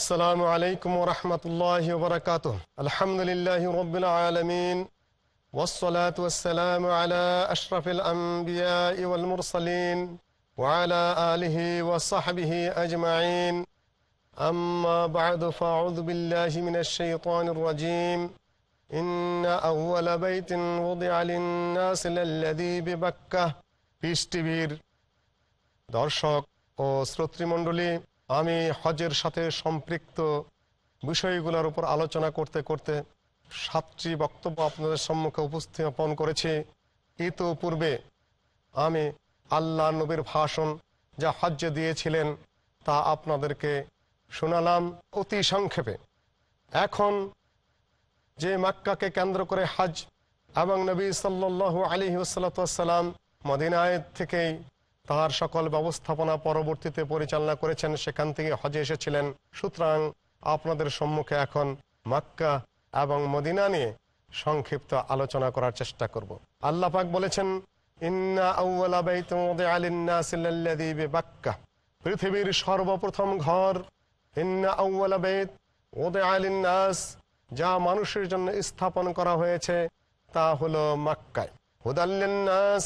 السلام عليكم ورحمة الله وبركاته الحمد لله رب العالمين والصلاة والسلام على أشرف الأنبياء والمرسلين وعلى آله وصحبه أجمعين أما بعد فأعوذ بالله من الشيطان الرجيم إن أول بيت وضع للناس للذي ببكة piece টিভির দর্শক ও শ্রোতৃমণ্ডলী আমি হজের সাথে সম্পৃক্ত বিষয়গুলোর উপর আলোচনা করতে করতে সাতটি বক্তব্য আপনাদের সম্মুখে উপস্থাপন করেছি। ইতোপূর্বে আমি আল্লাহ নবীর ভাষণ যা হজ্জে দিয়েছিলেন তা আপনাদেরকে শোনালাম অতি সংক্ষেপে। এখন যে মাক্কাকে কেন্দ্র করে হজ এবং নবী সাল্লাহ আলী ওসাল্লাম মদিনায় থেকেই তার সকল ব্যবস্থাপনা পরবর্তীতে পরিচালনা করেছেন। সেখান থেকে হজে এসেছিলেন। সুতরাং আপনাদের সম্মুখে এখন মাক্কা এবং মদিনা নিয়ে সংক্ষিপ্ত আলোচনা করার চেষ্টা করব। আল্লাহ পাক বলেছেন পৃথিবীর সর্বপ্রথম ঘর যা মানুষের জন্য স্থাপন করা হয়েছে, তা হলো মাক্কায়। হুদাল্লিনাস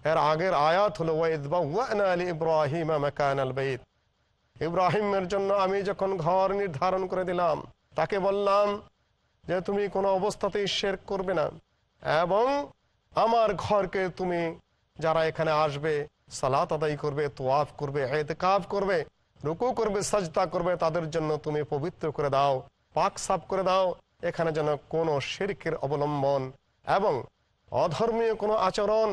এর আগের আয়াত হলো ইব্রাহিম ইব্রাহিমের জন্য আমি যখন ঘর নির্ধারণ করে দিলাম তাকে বললাম যে তুমি কোনো অবস্থাতেই শের করবে না এবং আমার ঘরকে তুমি যারা এখানে আসবে সালাত আদায় করবে তোয়াফ করবে এতেকাফ করবে রুকু করবে সাজতা করবে তাদের জন্য তুমি পবিত্র করে দাও পাক সাফ করে দাও এখানে যেন কোনো শিরকের অবলম্বন এবং অধর্মীয় কোনো আচরণ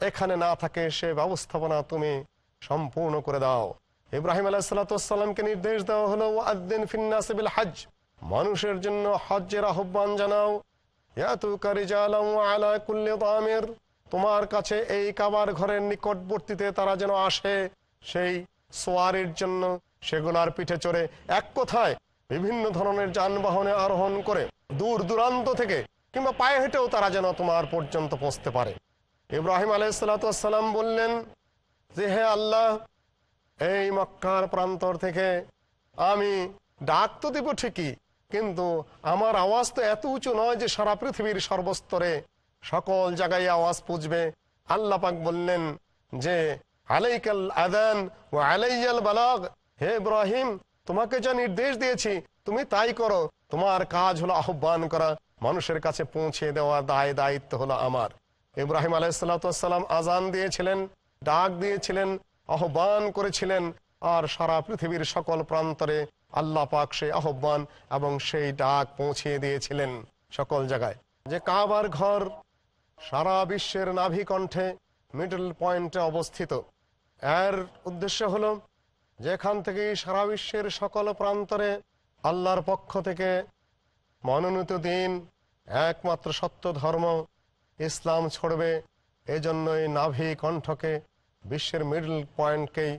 এখানে না থাকে সে ব্যবস্থাপনা তুমি সম্পূর্ণ করে দাও। ইব্রাহিম আলাহিসাল্লামকে নির্দেশ দেওয়া হলো আদিন হজ মানুষের জন্য হজ্জের আহ্বান জানাও। তোমার কাছে এই কাবার ঘরের নিকটবর্তীতে তারা যেন আসে, সেই সোয়ারের জন্য সেগুলার পিঠে চড়ে এক কথায় বিভিন্ন ধরনের যানবাহনে আরোহণ করে দূর দূরান্ত থেকে কিংবা পায়ে হেঁটেও তারা যেন তোমার পর্যন্ত পৌঁছতে পারে। ইব্রাহিম আলাইসালাম বললেন, যে হে আল্লাহ, এই মক্কার প্রান্তর থেকে আমি ডাক তো দিব ঠিকই, কিন্তু আমার আওয়াজ তো এত উঁচু নয় যে সারা পৃথিবীর সর্বস্তরে সকল জায়গায় আওয়াজ পুজবে। আল্লাহ পাক বললেন, যে আলাইকাল আদান ও আলাইয়াল বালাগ, হে ইব্রাহিম, তোমাকে যা নির্দেশ দিয়েছি, তুমি তাই করো। তোমার কাজ হলো আহ্বান করা, মানুষের কাছে পৌঁছে দেওয়া, দায় দায়িত্ব হলো আমার। ইব্রাহিম আলাইসাল্লাম আজান দিয়েছিলেন, ডাক দিয়েছিলেন, আহ্বান করেছিলেন, আর সারা পৃথিবীর সকল প্রান্তরে আল্লাহ পাক সেই আহ্বান এবং সেই ডাক পৌঁছিয়ে দিয়েছিলেন সকল জায়গায়। যে কাবার ঘর সারা বিশ্বের নাভি কণ্ঠে মিডল পয়েন্টে অবস্থিত। এর উদ্দেশ্য হলো, যেখান থেকে সারা বিশ্বের সকল প্রান্তরে আল্লাহর পক্ষ থেকে মনোনীত দিন, একমাত্র সত্য ধর্ম ইসলাম ছড়বে এজন্য এই নাভি কণ্ঠকে বিশ্বের মিডল পয়েন্টকেই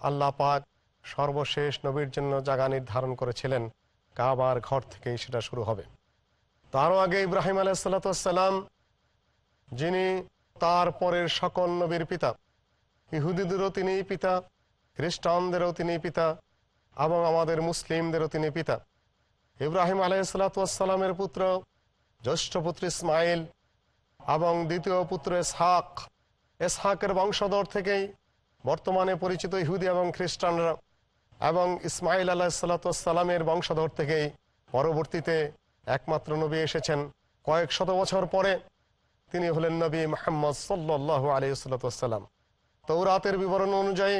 আল্লাহ পাক সর্বশেষ নবীর জন্য জায়গা নির্ধারণ করেছিলেন। কাবার ঘর থেকেই সেটা শুরু হবে। তারও আগে ইব্রাহিম আলাইসাল্লাম যিনি তার পরের সকল নবীর পিতা, ইহুদিদেরও তিনি পিতা, খ্রিস্টানদেরও তিনি পিতা এবং আমাদের মুসলিমদেরও তিনি পিতা। ইব্রাহিম আলাইসাল্লাতামের পুত্র, জ্যৈষ্ঠ পুত্র ইসমাইল এবং দ্বিতীয় পুত্র এসহাক। এসহাকের বংশধর থেকেই বর্তমানে পরিচিত ইহুদি এবং খ্রিস্টানরা এবং ইসমাইল আলাহ সাল্লাতামের বংশধর থেকেই পরবর্তীতে একমাত্র নবী এসেছেন। কয়েক শত বছর পরে তিনি হলেন নবী মোহাম্মদ সাল্লাহ আলিয়াল্লাম তৌরাতের বিবরণ অনুযায়ী,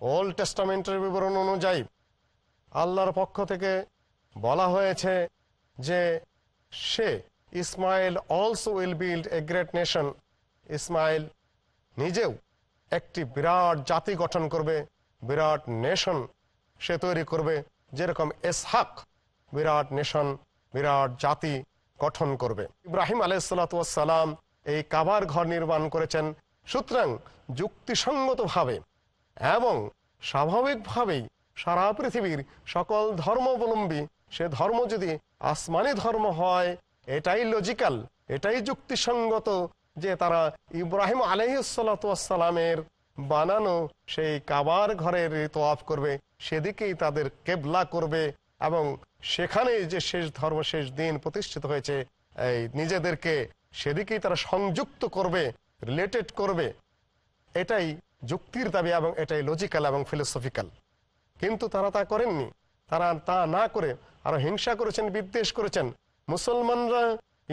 ওল্ড টেস্টামেন্টের বিবরণ অনুযায়ী আল্লাহর পক্ষ থেকে বলা হয়েছে যে সে Ismail also will build a great nation Ismail নিজেও একটি বিরাট জাতি গঠন করবে, বিরাট নেশন সে তৈরি করবে, যেরকম এসহাক বিরাট নেশন বিরাট জাতি গঠন করবে। ইব্রাহিম আলাইসালাম এই কাবার ঘর নির্মাণ করেছেন সুতরাং যুক্তিসঙ্গতভাবে এবং স্বাভাবিকভাবেই সারা পৃথিবীর সকল ধর্মাবলম্বী, সে ধর্ম যদি আসমানি ধর্ম হয় এটাই লজিক্যাল এটাই যুক্তিসঙ্গত যে তারা ইব্রাহিম আলহিসালামের বানানো সেই কাবার ঘরের তোয়াফ করবে, সেদিকেই তাদের কেবলা করবে এবং সেখানে যে শেষ ধর্ম, শেষ দিন প্রতিষ্ঠিত হয়েছে, এই নিজেদেরকে সেদিকেই তারা সংযুক্ত করবে রিলেটেড করবে। এটাই যুক্তির দাবি এবং এটাই লজিক্যাল এবং ফিলোসফিক্যাল কিন্তু তারা তা করেননি। তারা তা না করে আরও হিংসা করেছেন, বিদ্বেষ করেছেন। মুসলমানরা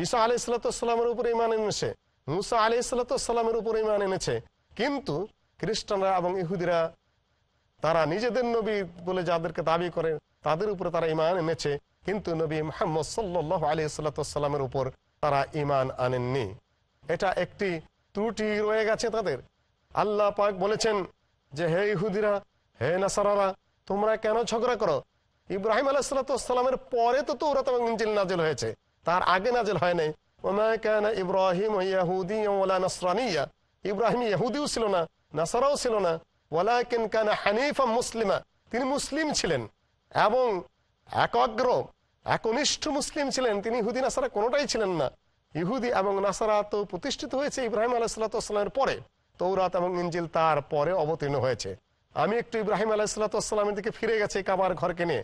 ঈসা আলি সাল্লামের উপরে ইমান এনেছে, মুসা আলি সাল্লামের উপরে ইমান এনেছে। কিন্তু খ্রিস্টানরা এবং ইহুদিরা, তারা নিজেদের নবী বলে যাদেরকে দাবি করে, তাদের উপরে তারা ইমান এনেছে। কিন্তু নবী মোহাম্মদ সাল্লাহ আলি সাল্লামের উপর তারা ইমান আনেননি। এটা একটি ত্রুটি রয়ে গেছে তাদের। আল্লাহ পাক বলেছেন যে, হে ইহুদিরা, হে নাসারারা, তোমরা কেন ঝগড়া করো? ইব্রাহিম আলাহিসাল্লামের পরে তো তৌরাত এবং ইঞ্জিল নাজিল হয়েছে। তার আগে নাজিল হয় নাই। ইব্রাহিম ইয়াহুদি নাসরানিয়া। ইব্রাহিম ইহুদিও ছিল না, নাসারাও ছিল না। ওয়ালাকিন কানা হানিফা মুসলিমা। তিনি মুসলিম ছিলেন এবং একাগ্র একনিষ্ঠ মুসলিম ছিলেন। তিনি ইহুদি, নাসারা কোনোটাই ছিলেন না। ইহুদি এবং নাসারা তো প্রতিষ্ঠিত হয়েছে ইব্রাহিম আলাহিসাল্লামের পরে। তৌরাত এবং ইঞ্জিল তার পরে অবতীর্ণ হয়েছে। আমি একটু ইব্রাহিম আলাহিসাল্লামের দিকে ফিরে গেছি কাবার ঘরকে নিয়ে।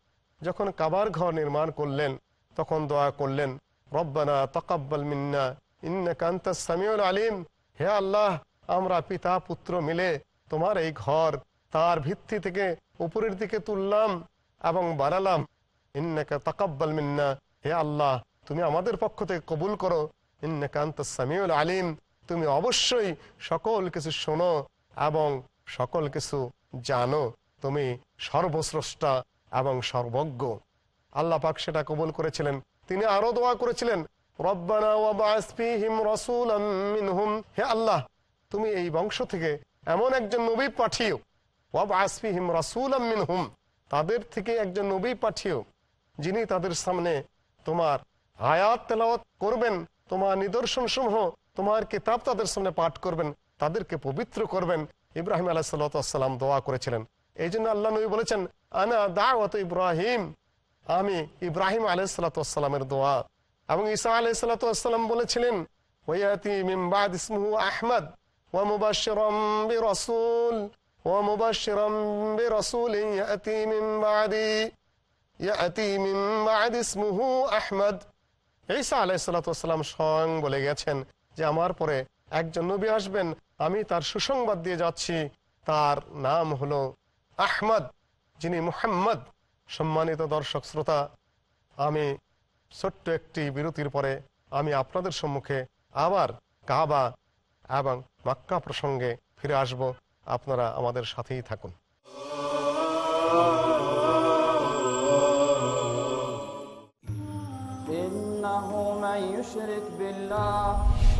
যখন কাবার ঘর নির্মাণ করলেন, তখন দোয়া করলেন, রব্বানা তকাব্বাল মিন্না ইন্না কান্তা সামিউল আলিম। হে আল্লাহ, আমরা পিতা, পুত্র মিলে তোমার এই ঘর তার ভিত্তি থেকে উপরের দিকে তুললাম এবং বানালাম। ইন্নাকা তাকাব্বাল মিন্না, হে আল্লাহ, তুমি আমাদের পক্ষ থেকে কবুল করো। ইন্নাকা আন্তা সামিউল আলিম, তুমি অবশ্যই সকল কিছু শোনো এবং সকল কিছু জানো। তুমি সর্বস্রষ্টা এবং সর্বজ্ঞ। আল্লাহ পাক সেটা কবুল করেছিলেন। তিনি আরও দোয়া করেছিলেন হে আল্লাহ, তুমি এই বংশ থেকে এমন একজন নবী পাঠিও ওয়াবাস ফীহিম রাসূলাম মিনহুম। তাদের থেকে একজন নবী পাঠিও যিনি তাদের সামনে তোমার আয়াত তেলাওয়াত করবেন, তোমার নিদর্শন সমূহ তোমার কিতাব তাদের সামনে পাঠ করবেন, তাদেরকে পবিত্র করবেন। ইব্রাহিম আলাহ সাল্লাম দোয়া করেছিলেন। এই জন্য আল্লাহ নবী বলেছেন, আনা দাওয়াত ইব্রাহিম। আমি ইব্রাহিম আলাইসালামের দোয়া। এবং ঈসা আলাইসালাম বলেছিলেন ওয়াতি আহমদ ইয়াতি বলে গেছেন যে, আমার পরে একজন নবী আসবেন, আমি তার সুসংবাদ দিয়ে যাচ্ছি। তার নাম হলো আহমদ যিনি মুহাম্মদ সম্মানিত দর্শক শ্রোতা আমি ছোট্ট একটি বিরতির পরে আমি আপনাদের সম্মুখে আবার কাবা এবং মাক্কা প্রসঙ্গে ফিরে আসব আপনারা আমাদের সাথেই থাকুন إنه من يشرك بالله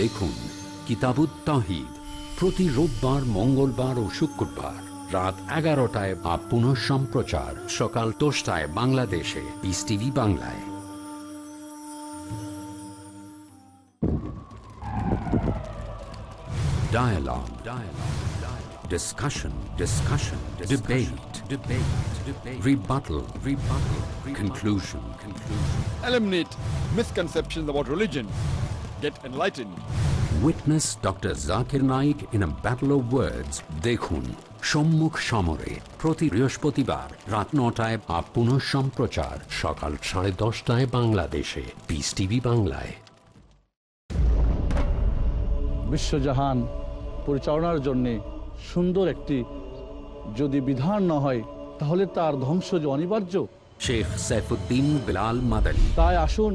দেখুন কিতাবুত তাহিদ প্রতি রোববার মঙ্গলবার ও শুক্রবার রাত এগারোটায় বা পুনঃ সম্প্রচার সকাল দশটায় বাংলাদেশে পিস টিভি বাংলায় Dialogue. Dialogue. Dialogue. Discussion. Discussion. Debate. Debate. Debate. Rebuttal. Rebuttal. Rebuttal. Conclusion. Conclusion. eliminate misconceptions about religion, get enlightened. Witness Dr. Zakir Naik in a battle of words. দেখুন সম্মুখ সমরে প্রতি বৃহস্পতিবার রাত নটায় বা পুনঃ সম্প্রচার সকাল সাড়ে দশটায় বাংলাদেশে পিস টিভি বাংলায় বিশ্বজাহান পরিচালনার জন্যে সুন্দর একটি যদি বিধান না হয় তাহলে তার ধ্বংস যে অনিবার্য। শেখ সাইফুদ্দিন বিলাল মাদানী। তাই আসুন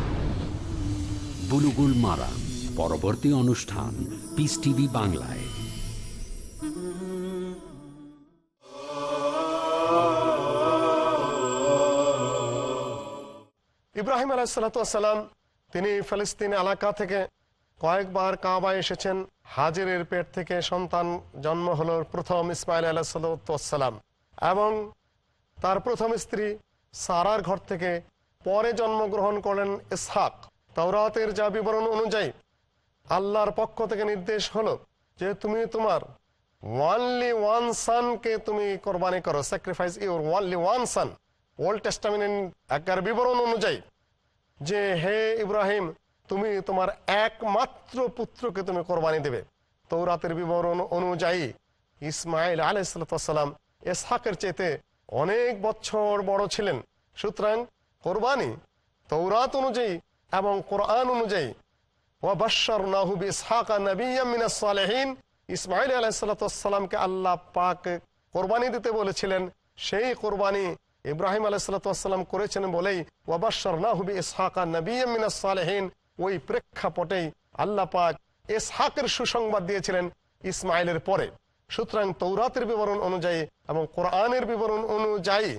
বুলুগুল মারা। পরবর্তী অনুষ্ঠান পিস টিভি বাংলায়। ইব্রাহিম আলাইসালাম তিনি ফিলিস্তিন এলাকা থেকে কয়েকবার কাবা এসেছেন। হাজিরের পেট থেকে সন্তান জন্ম হল প্রথম ইসমাইল আলাহিসাল্লাম এবং তার প্রথম স্ত্রী সারার ঘর থেকে পরে জন্মগ্রহণ করলেন ইসহাক। তাওরাতের যা বিবরণ অনুযায়ী আল্লাহর পক্ষ থেকে নির্দেশ হলো যে তুমি তোমার ওয়ানলি ওয়ান সানকে তুমি কোরবানি করো। Sacrifice your only one son Old Testament একার বিবরণ অনুযায়ী যে হে ইব্রাহিম, তুমি তোমার একমাত্র পুত্রকে তুমি কোরবানি দেবে। তৌরাতের বিবরণ অনুযায়ী ইসমাইল আলাইসালাম এসহাকের চেতে অনেক বছর বড় ছিলেন। সুতরাং কোরবানি তৌরাত অনুযায়ী এবং কোরআন অনুযায়ী ইসমাইল আলাইসালামকে আল্লাহ পাক কোরবানি দিতে বলেছিলেন। সেই কোরবানি ইব্রাহিম আলাইসালাম করেছেন বলেই ওয়াবাশার নাহুবি ইসহাকা নবিয়াম মিনাস সালেহীন। ওই প্রেক্ষাপটেই আল্লাহ পাক ইসহাকের সুসংবাদ দিয়েছিলেন ইসমাইলের পরে। সুতরাং তৌরাতের বিবরণ অনুযায়ী এবং কোরআনের বিবরণ অনুযায়ী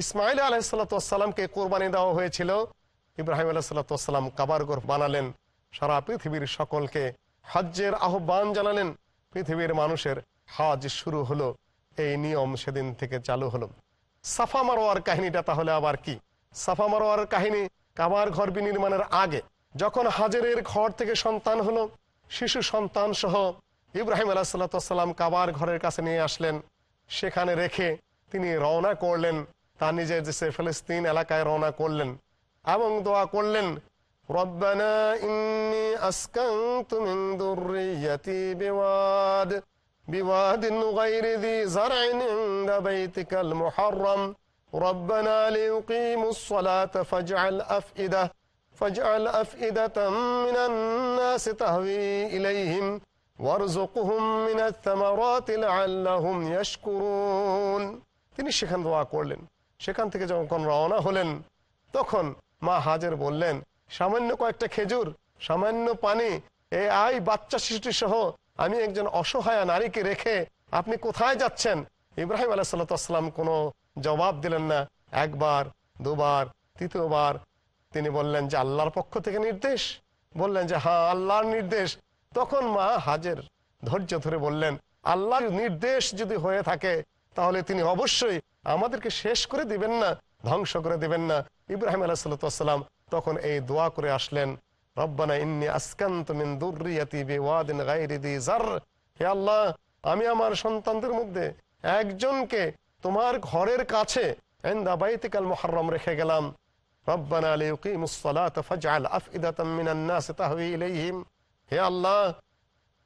ইসমাইল আলাহিসাল্লামকে কোরবানি দেওয়া হয়েছিল। ইব্রাহিম আলাহিসাল্লাম কাবারগর বানালেন। সারা পৃথিবীর সকলকে হজ্জের আহ্বান জানালেন। পৃথিবীর মানুষের হজ শুরু হলো। এই নিয়ম সেদিন থেকে চালু হলো। সাফা মারোয়ার কাহিনীটা তাহলে আবার কি? সাফা মারোয়ার কাহিনী কাবার ঘর বিনির্মাণের আগে যখন হাজেরের ঘর থেকে সন্তান হলো, শিশু সন্তান সহ ইব্রাহিম আলাহিসাল্লাম কাবার ঘরের কাছে নিয়ে আসলেন। সেখানে রেখে তিনি রওনা করলেন। তার নিজের দেশে ফিলিস্তিন এলাকায় রওনা করলেন। এবং দোয়া করলেন ربنا إني أسكنت من ذريتي بواد بواد غير ذي زرع عند بيتك المحرم ربنا ليقيموا الصلاة فاجعل أفئدة فاجعل أفئدة من الناس تهوي إليهم وارزقهم من الثمرات لعلهم يشكرون তিনি সেখান দোয়া করলেন সেখান থেকে যখন রওনা হলেন তখন মা হাজের বললেন, সামান্য কয়েকটা খেজুর, সামান্য পানি এই আই বাচ্চা শিশুটি সহ আমি একজন অসহায় নারীকে রেখে আপনি কোথায় যাচ্ছেন? ইব্রাহিম আলাহাল্লাম কোনো জবাব দিলেন না। একবার, দুবার, তৃতীয়বার তিনি বললেন যে, আল্লাহর পক্ষ থেকে নির্দেশ? বললেন যে হ্যাঁ আল্লাহর নির্দেশ। তখন মা হাজের ধৈর্য ধরে বললেন, আল্লাহর নির্দেশ যদি হয়ে থাকে, তাহলে তিনি অবশ্যই আমাদেরকে শেষ করে দিবেন না। ধ্বংস করে দিবেন না। ইব্রাহিম আলাহাল্লাম তখন এই দোয়া করে আসলেন, রব্বানা ইন্নি দুর্রিয়াতি হে আল্লাহ, আমি আমার সন্তানদের মধ্যে একজনকে তোমার ঘরের কাছে এন্দা বাইতিকাল রেখে গেলাম। রব্বানা হে আল্লাহ,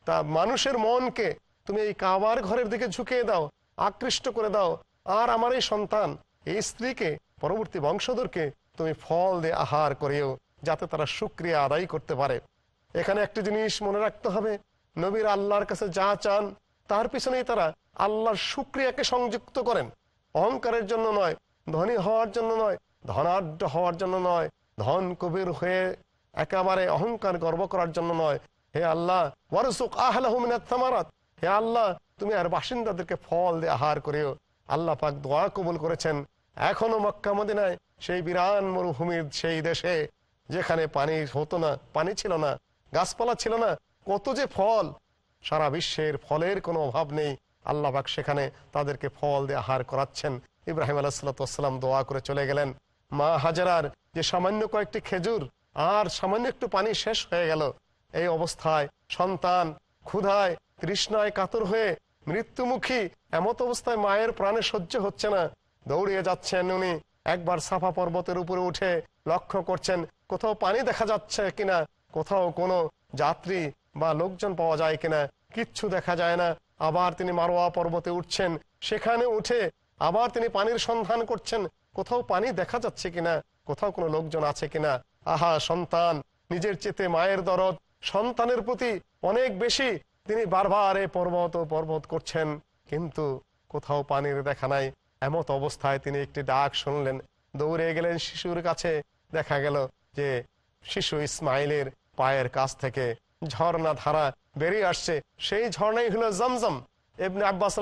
তা মানুষের মনকে তুমি এই কাবার ঘরের দিকে ঝুঁকিয়ে দাও, আকৃষ্ট করে দাও। আর আমার এই সন্তান, এই স্ত্রীকে পরবর্তী বংশধরকে তুমি ফল দিয়ে আহার করিও, যাতে তারা সুক্রিয়া আদায় করতে পারে। এখানে একটি জিনিস মনে রাখতে হবে, নবীর আল্লাহর কাছে যা চান, তার পিছনেই তারা আল্লাহর সুক্রিয়াকে সংযুক্ত করেন। অহংকারের জন্য নয়, ধনী হওয়ার জন্য নয়, ধনাঢ্য হওয়ার জন্য নয়, ধন কবির হয়ে একেবারে অহংকার গর্ব করার জন্য নয়। হে আল্লাহ ওয়ারসুক হে আল্লাহ, তুমি আর বাসিন্দাদেরকে ফল দিয়ে আহার করিও। আল্লাহ পাক দোয়া কবুল করেছেন। এখনও মক্কা মদিনায় সেই বিরান মরুভূমির সেই দেশে যেখানে পানি হতো না, পানি ছিল না, গাছপালা ছিল না, কত যে ফল। সারা বিশ্বের ফলের কোনো অভাব নেই। আল্লাহবাক সেখানে তাদেরকে ফল দিয়ে আহার করাচ্ছেন। ইব্রাহিম আলাহাল্লাম দোয়া করে চলে গেলেন। মা হাজারার যে সামান্য কয়েকটি খেজুর, আর সামান্য একটু পানি শেষ হয়ে গেল। এই অবস্থায় সন্তান ক্ষুধায়, তৃষ্ণায় কাতর হয়ে মৃত্যুমুখী, এমত অবস্থায় মায়ের প্রাণে সহ্য হচ্ছে না। দৌড়িয়ে যাচ্ছেন উনি। একবার সাফা পর্বতের উপরে উঠে লক্ষ্য করছেন, কোথাও পানি দেখা যাচ্ছে কিনা, কোথাও কোনো যাত্রী বা লোকজন পাওয়া যায় কিনা, কিচ্ছু দেখা যায় না। আবার তিনি মারোয়া পর্বতে উঠছেন, সেখানে উঠে আবার তিনি পানির সন্ধান করছেন, কোথাও পানি দেখা যাচ্ছে কিনা, কোথাও কোনো লোকজন আছে কিনা। আহা, সন্তান, নিজের চেতে মায়ের দরদ, সন্তানের প্রতি অনেক বেশি তিনি বারবার এ পর্বত ও পর্বত করছেন। কিন্তু কোথাও পানির দেখা নাই এমত অবস্থায় তিনি একটি ডাক শুনলেন। দৌড়ে গেলেন শিশুর কাছে। দেখা গেল যে শিশু ইসমাইলের পায়ের কাছ থেকে ঝর্ণা ধারা বেরিয়ে আসছে। সেই ঝর্ণাই হলো জমজম। এমনি আব্বাস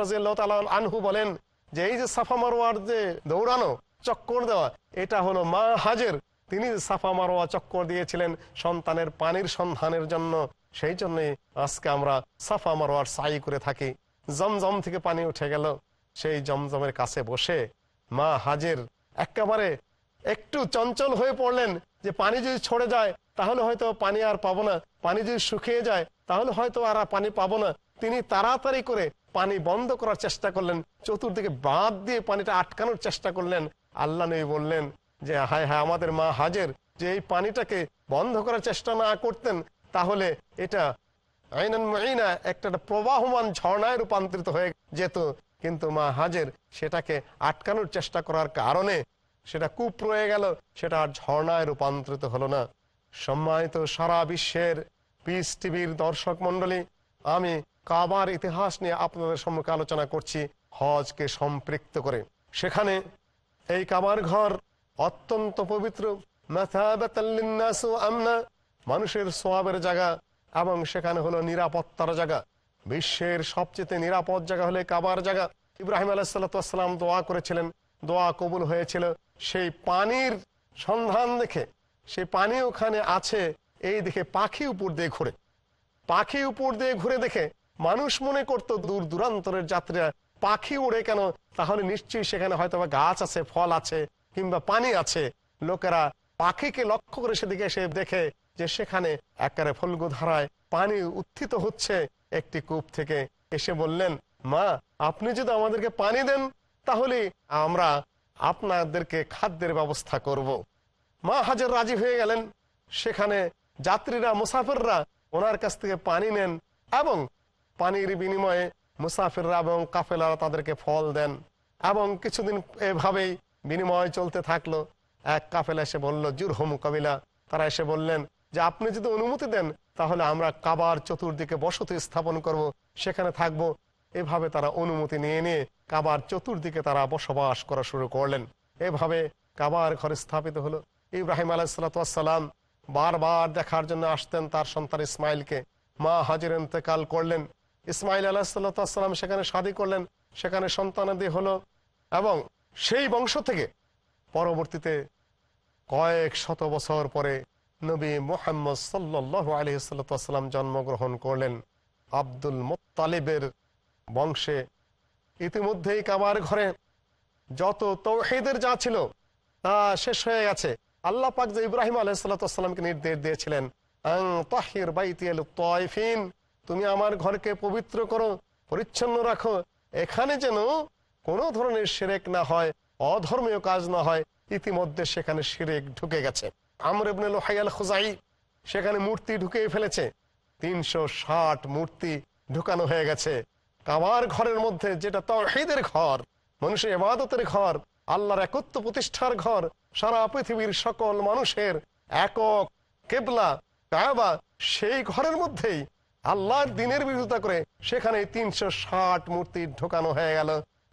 আনহু বলেন যে, এই যে সাফা মারোয়ার যে দৌড়ানো চক্কর দেওয়া, এটা হলো মা হাজের। তিনি সাফা মারোয়া চক্কর দিয়েছিলেন সন্তানের পানির সন্ধানের জন্য, সেই জন্যই আজকে আমরা সাফা মারোয়ার সাই করে থাকি। জমজম থেকে পানি উঠে গেল। সেই জমজমের কাছে বসে মা হাজের একেবারে একটু চঞ্চল হয়ে পড়লেন যে পানি যদি ছড়ে যায়, তাহলে হয়তো পানি আর পাবো না। পানি যদি শুকিয়ে যায়, তাহলে হয়তো আর পানি পাবো না। তিনি তাড়াতাড়ি করে পানি বন্ধ করার চেষ্টা করলেন। চতুর্দিকে বাঁধ দিয়ে পানিটা আটকানোর চেষ্টা করলেন। আল্লাহ নবী বললেন যে, হায় হায়, আমাদের মা হাজের, যে এই পানিটাকে বন্ধ করার চেষ্টা না করতেন, তাহলে এটা আইনান একটা প্রবাহমান ঝর্ণায় রূপান্তরিত হয়ে যেত। কিন্তু মা হাজের সেটাকে আটকানোর চেষ্টা করার কারণে সেটা কূপ রয়ে গেল, সেটা আর ঝর্ণায় রূপান্তরিত হলো না। সম্মানিত সারা বিশ্বের পিস টিভির দর্শক মন্ডলী আমি কাবার ইতিহাস নিয়ে আপনাদের সম্মুখে আলোচনা করছি হজকে সম্পৃক্ত করে। সেখানে এই কাবার ঘর অত্যন্ত পবিত্র মানুষের সোয়াবের জায়গা এবং সেখানে হলো নিরাপত্তার জায়গা। বিশ্বের সবচেয়ে নিরাপদ জায়গা হলে কাবার জায়গা। ইব্রাহিম আলাহিসাল্লাম দোয়া করেছিলেন। দোয়া কবুল হয়েছিল। সেই পানির সন্ধান দেখে, সেই পানি ওখানে আছে, এই দেখে পাখি উপর দিয়ে ঘুরে। পাখি উপর দিয়ে ঘুরে দেখে মানুষ মনে করতো, দূর দূরান্তরের যাত্রীরা পাখি উড়ে কেন? তাহলে নিশ্চয়ই সেখানে হয়তো গাছ আছে, ফল আছে, কিংবা পানি আছে। লোকেরা পাখিকে লক্ষ্য করে সেদিকে এসে দেখে যে সেখানে একারে ফলগু ধারায় পানি উত্থিত হচ্ছে একটি কূপ থেকে। এসে বললেন, মা, আপনি যদি আমাদেরকে পানি দেন, তাহলে আমরা আপনাদেরকে খাদ্যের ব্যবস্থা করব। মা হাজার রাজি হয়ে গেলেন। সেখানে যাত্রীরা, মুসাফিররা ওনার কাছ থেকে পানি নেন এবং পানির বিনিময়ে মুসাফিররা এবং কাফেলারা তাদেরকে ফল দেন এবং কিছুদিন এভাবেই বিনিময় চলতে থাকল। এক কাফেলা এসে বলল, জুরহম কবিলা। তারা এসে বললেন যে আপনি যদি অনুমতি দেন, তাহলে আমরা কাবার চতুর্দিকে বসতি স্থাপন করব, সেখানে থাকব। এভাবে তারা অনুমতি নিয়ে নিয়ে কাবার চতুর্দিকে তারা বসবাস করা শুরু করলেন। এভাবে কাবার ঘরে স্থাপিত হলো। ইব্রাহিম আলাহিসাল্লাম বারবার দেখার জন্য আসতেন তার সন্তান ইসমাইলকে। মা হাজির ইন্তেকাল করলেন। ইসমাইল আলাহিসাল্লাম সেখানে শাদী করলেন। সেখানে সন্তানাদি হলো এবং সেই বংশ থেকে পরবর্তীতে কয়েক শত বছর পরে নবী মোহাম্মদ সাল্লাহ আলহিসাল্লাম জন্মগ্রহণ করলেন আব্দুল মোত্তালিবের বংশে। ইতিমধ্যেই কাবার ঘরে যত তৌহিদের যা ছিল তা শেষ হয়ে গেছে। আল্লাহ পাক যে ইব্রাহিম আলহিসাল্লামকে নির্দেশ দিয়েছিলেন তয়ফিন তুমি আমার ঘরকে পবিত্র করো, পরিচ্ছন্ন রাখো, এখানে যেন কোনো ধরনের সেরেক না হয়, অধর্মীয় কাজ না হয়। ইতিমধ্যে সেখানে শিরেক ঢুকে গেছে। আমর ইবনে লোহাইয়াল খুজাই সেখানে মূর্তি ঢুকিয়ে ফেলেছে। তিনশো ষাট মূর্তি ঢুকানো হয়ে গেছে। কাবার ঘরের মধ্যে যেটা তহিদের ঘর, মানুষের এবাদতের ঘর, আল্লাহর একত্ব প্রতিষ্ঠার ঘর, সারা পৃথিবীর সকল মানুষের একক কেবলা, কাবা সেই ঘরের মধ্যেই আল্লাহর দিনের বিরোধিতা করে সেখানে তিনশো ষাট মূর্তি ঢোকানো হয়ে গেল।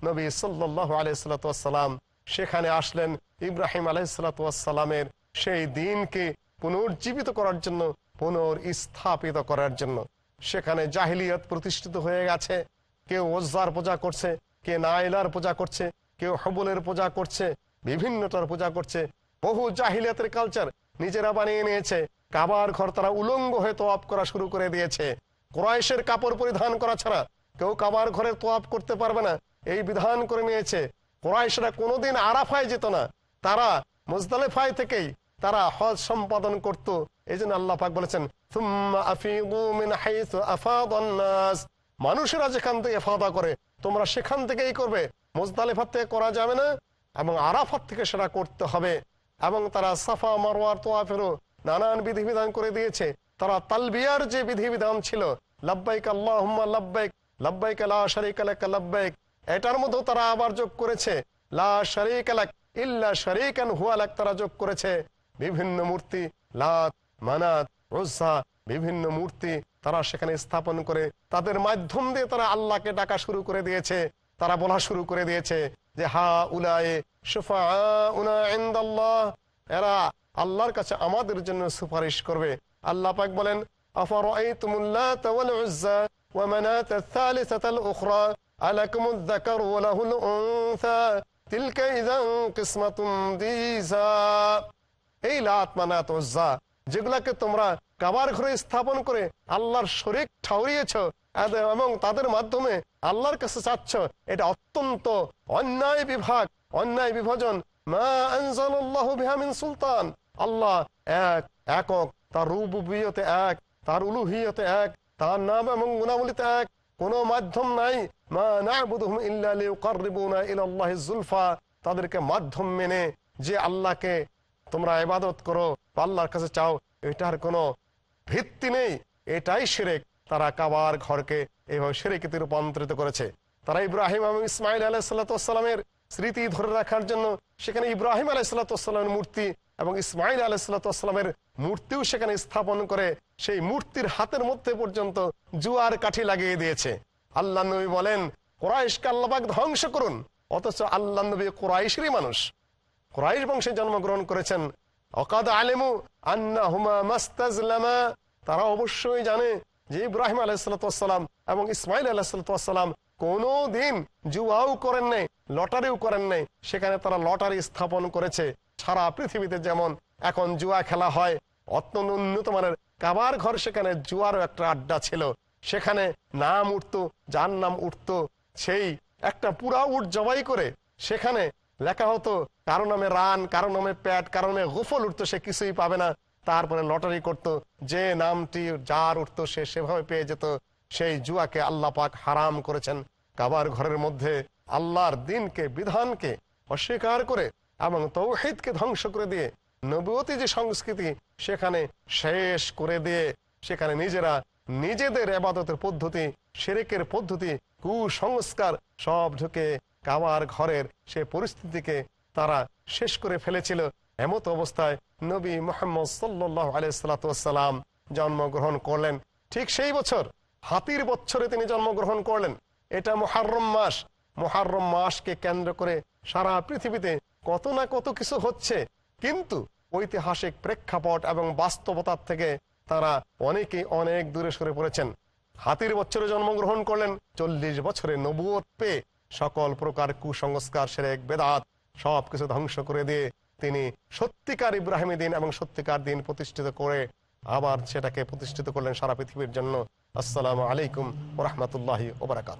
নবী সাল্লাহ আলাইসালাম সেখানে আসলেন। ইব্রাহিম আলাইসালামের সেই দিনকে পুনর্জীবিত করার জন্য, পুনর্স্থাপিত করার জন্য। সেখানে জাহিলিয়ত প্রতিষ্ঠিত হয়ে গেছে। কেউ ওজ্জার পূজা করছে, কে নাইলার পূজা করছে, কেউ হবলের পূজা করছে, বিভিন্নটার পূজা করছে। বহু জাহিলিয়াতের কালচার নিজেরা বানিয়ে নিয়েছে। কাবার ঘর তারা উলঙ্গ হয়ে তোয়াপ করা শুরু করে দিয়েছে। ক্রয়েশের কাপড় পরিধান করা ছাড়া কেউ কাবার ঘরে তোয়াপ করতে পারবে না। এই বিধান করে নিয়েছে। ক্রয়েশরা কোনোদিন আরাফায় যেত না। তারা মুজদালেফায় থেকেই তারা হজ সম্পাদন করত। এই জন্য আল্লাহ পাক বলেছেন "থুম্মা আফিদু মিন হাইসু আফাদান নাস।" মানুষেরা যেখান থেকে ফাদা করে, তোমরা সেখান থেকেই করবে। মুজদালেফার থেকে করা যাবে না, এবং আরাফাত থেকে সেটা করতে হবে। এবং তারা সাফা মারোয়ার তোয়াফেরও নানান বিধিবিধান করে দিয়েছে। তারা তালবিয়ার যে বিধিবিধান ছিল, লাব্বাইক আল্লাহ লাব্বাইক লাব্বাইক লা শারিক লাক লাব্বাইক। এটার মধ্যেও তারা আবার যোগ করেছে, লা শারিক লাক ইল্লা শারিকান হুয়া লাক তারা যোগ করেছে। বিভিন্ন মূর্তি, লাত, মানাত, রোজা, বিভিন্ন মূর্তি তারা সেখানে স্থাপন করে, তাদের মাধ্যম দিয়ে তারা আল্লাহকে ডাকা শুরু করে দিয়েছে। তারা বলা শুরু করে দিয়েছে যে, হা উলায়ে সুফা এরা আল্লাহর কাছে আমাদের জন্য সুপারিশ করবে। আল্লাহ পাক বলেন আফার এই লাত যেগুলাকে তোমরা কাবার ঘরে স্থাপন করে আল্লাহর শরীর ঠাউরিয়েছ এবং তাদের মাধ্যমে আল্লাহর কাছে চাচ্ছ, এটা অত্যন্ত অন্যায় বিভাগ, অন্যায় বিভাজন। সুলতান। আল্লাহ এক, একক, তার রুবুবিয়তে এক, তার উলুহিয়তে এক, তার নাম এবং গুণাবলিতে এক, কোন মাধ্যম নাই। মা না তাদেরকে মাধ্যম মেনে যে আল্লাহকে তোমরা এবাদত করো বা আল্লাহর কাছে চাও, এটার কোনো ভিত্তি নেই। এটাই শিরেক। তারা কাবার ঘরকে এইভাবে শিরেকিতে রূপান্তরিত করেছে। তারা ইব্রাহিম এবং ইসমাইল আলাইসাল্লামের স্মৃতি ধরে রাখার জন্য সেখানে ইব্রাহিম আলাইসাল্লামের মূর্তি এবং ইসমাইল আলাইসাল্লামের মূর্তিও সেখানে স্থাপন করে সেই মূর্তির হাতের মধ্যে পর্যন্ত জুয়ার কাঠি লাগিয়ে দিয়েছে। আল্লাহ নবী বলেন, কোরাইশকে আল্লাহবাক ধ্বংস করুন, অথচ আল্লাহ নবী কোরাইশেরই মানুষ। কোরাইশ বংশে জন্মগ্রহণ করেছেন। অকাদ আলেমু আন্না হুমা মাস্তাজলামা। তারা অবশ্যই জানে যে ইব্রাহিম আলাইসালাম এবং ইসমাইল আলাহিসাল্লাম কোনো দিন জুয়াও করেন নাই, লটারিও করেন নাই। সেখানে তারা লটারি স্থাপন করেছে। সারা পৃথিবীতে যেমন এখন জুয়া খেলা হয়, অত্যন্ত উন্নত মানের কাবার ঘর সেখানে জুয়ারও একটা আড্ডা ছিল। সেখানে নাম উঠতো, যার নাম উঠতো সেই একটা পুরা উঠ জবাই করে সেখানে লেখা হতো, কারও নামে রান, কারও নামে প্যাট, কারও নামে গুফল উঠতো, সে কিছুই পাবে না। তারপরে লটারি করত, যে নামটি যার উঠতো, সে সেভাবে পেয়ে যেত। সেই জুয়াকে আল্লাহ পাক হারাম করেছেন। কাবার ঘরের মধ্যে আল্লাহর দিনকে, বিধানকে অস্বীকার করে এবং তৌহিদকে ধ্বংস করে দিয়ে নবতী যে সংস্কৃতি, সেখানে শেষ করে দিয়ে সেখানে নিজেরা নিজেদের এবাদতের পদ্ধতি সেরেকের পদ্ধতি, কুসংস্কার সব ঢুকে কাবার ঘরের সে পরিস্থিতিকে তারা শেষ করে ফেলেছিল। এমত অবস্থায় নবী মোহাম্মদ সাল্লাহ আলাইসালাম জন্মগ্রহণ করলেন। ঠিক সেই বছর, হাতির বছরে তিনি জন্মগ্রহণ করলেন। এটা মোহারম মাস। মোহারম মাসকে কেন্দ্র করে সারা পৃথিবীতে কত না কত কিছু হচ্ছে। কিন্তু ঐতিহাসিক প্রেক্ষাপট এবং বাস্তবতার থেকে তারা অনেকে অনেক দূরে সরে পড়েছেন। হাতির বছরে জন্মগ্রহণ করলেন, চল্লিশ বছরে নবুয়ত পেয়ে সকল প্রকার কুসংস্কার সেরেক বেদাত, সবকিছু ধ্বংস করে দিয়ে তিনি সত্যিকার ইব্রাহিমী দিন এবং সত্যিকার দিন প্রতিষ্ঠিত করে আবার সেটাকে প্রতিষ্ঠিত করলেন সারা পৃথিবীর জন্য। আসসালামু আলাইকুম ওরহমতুল্লাহি ওবরাকাত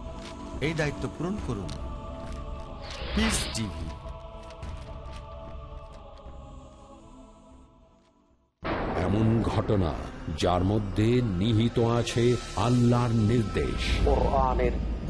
এই দায়িত্ব পূরণ করুন। পিস টিভি এমন ঘটনা যার মধ্যে নিহিত আছে আল্লাহর নির্দেশ। কোরআনের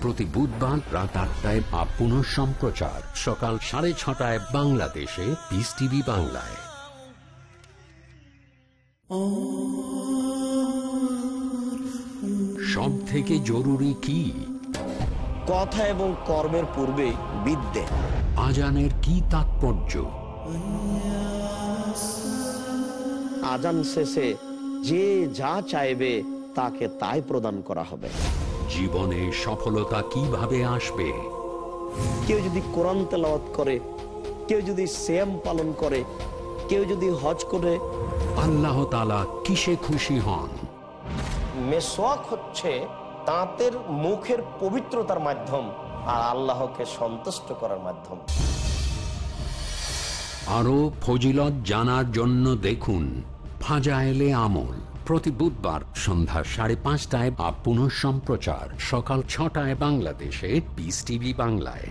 প্রতি বুধবার রাত আটটায় বা পুনঃ সম্প্রচার। সকাল সাড়ে ছটায় বাংলাদেশে পিস টিভি বাংলায়। সব থেকে জরুরি কি? কথা এবং কর্মের পূর্বে বিদ্যে। আজানের কি তাৎপর্য? আজান শেষে যে যা চাইবে তাকে তাই প্রদান করা হবে। জীবনে সফলতা কীভাবে আসবে? কেউ যদি কোরআন তেলাওয়াত করে কেউ যদি শ্যাম পালন করে কেউ যদি হজ করে আল্লাহ তালা কিসে খুশি হন? মেসোয়াক হচ্ছে তাঁতের মুখের পবিত্রতার মাধ্যম আর আল্লাহকে সন্তুষ্ট করার মাধ্যম। আরও ফজিলত জানার জন্য দেখুন ফাজাইলে আমল। প্রতি বুধবার সন্ধ্যা সাড়ে পাঁচটায় বা পুনঃ সম্প্রচার সকাল ছটায় বাংলাদেশে পিস টিভি বাংলায়।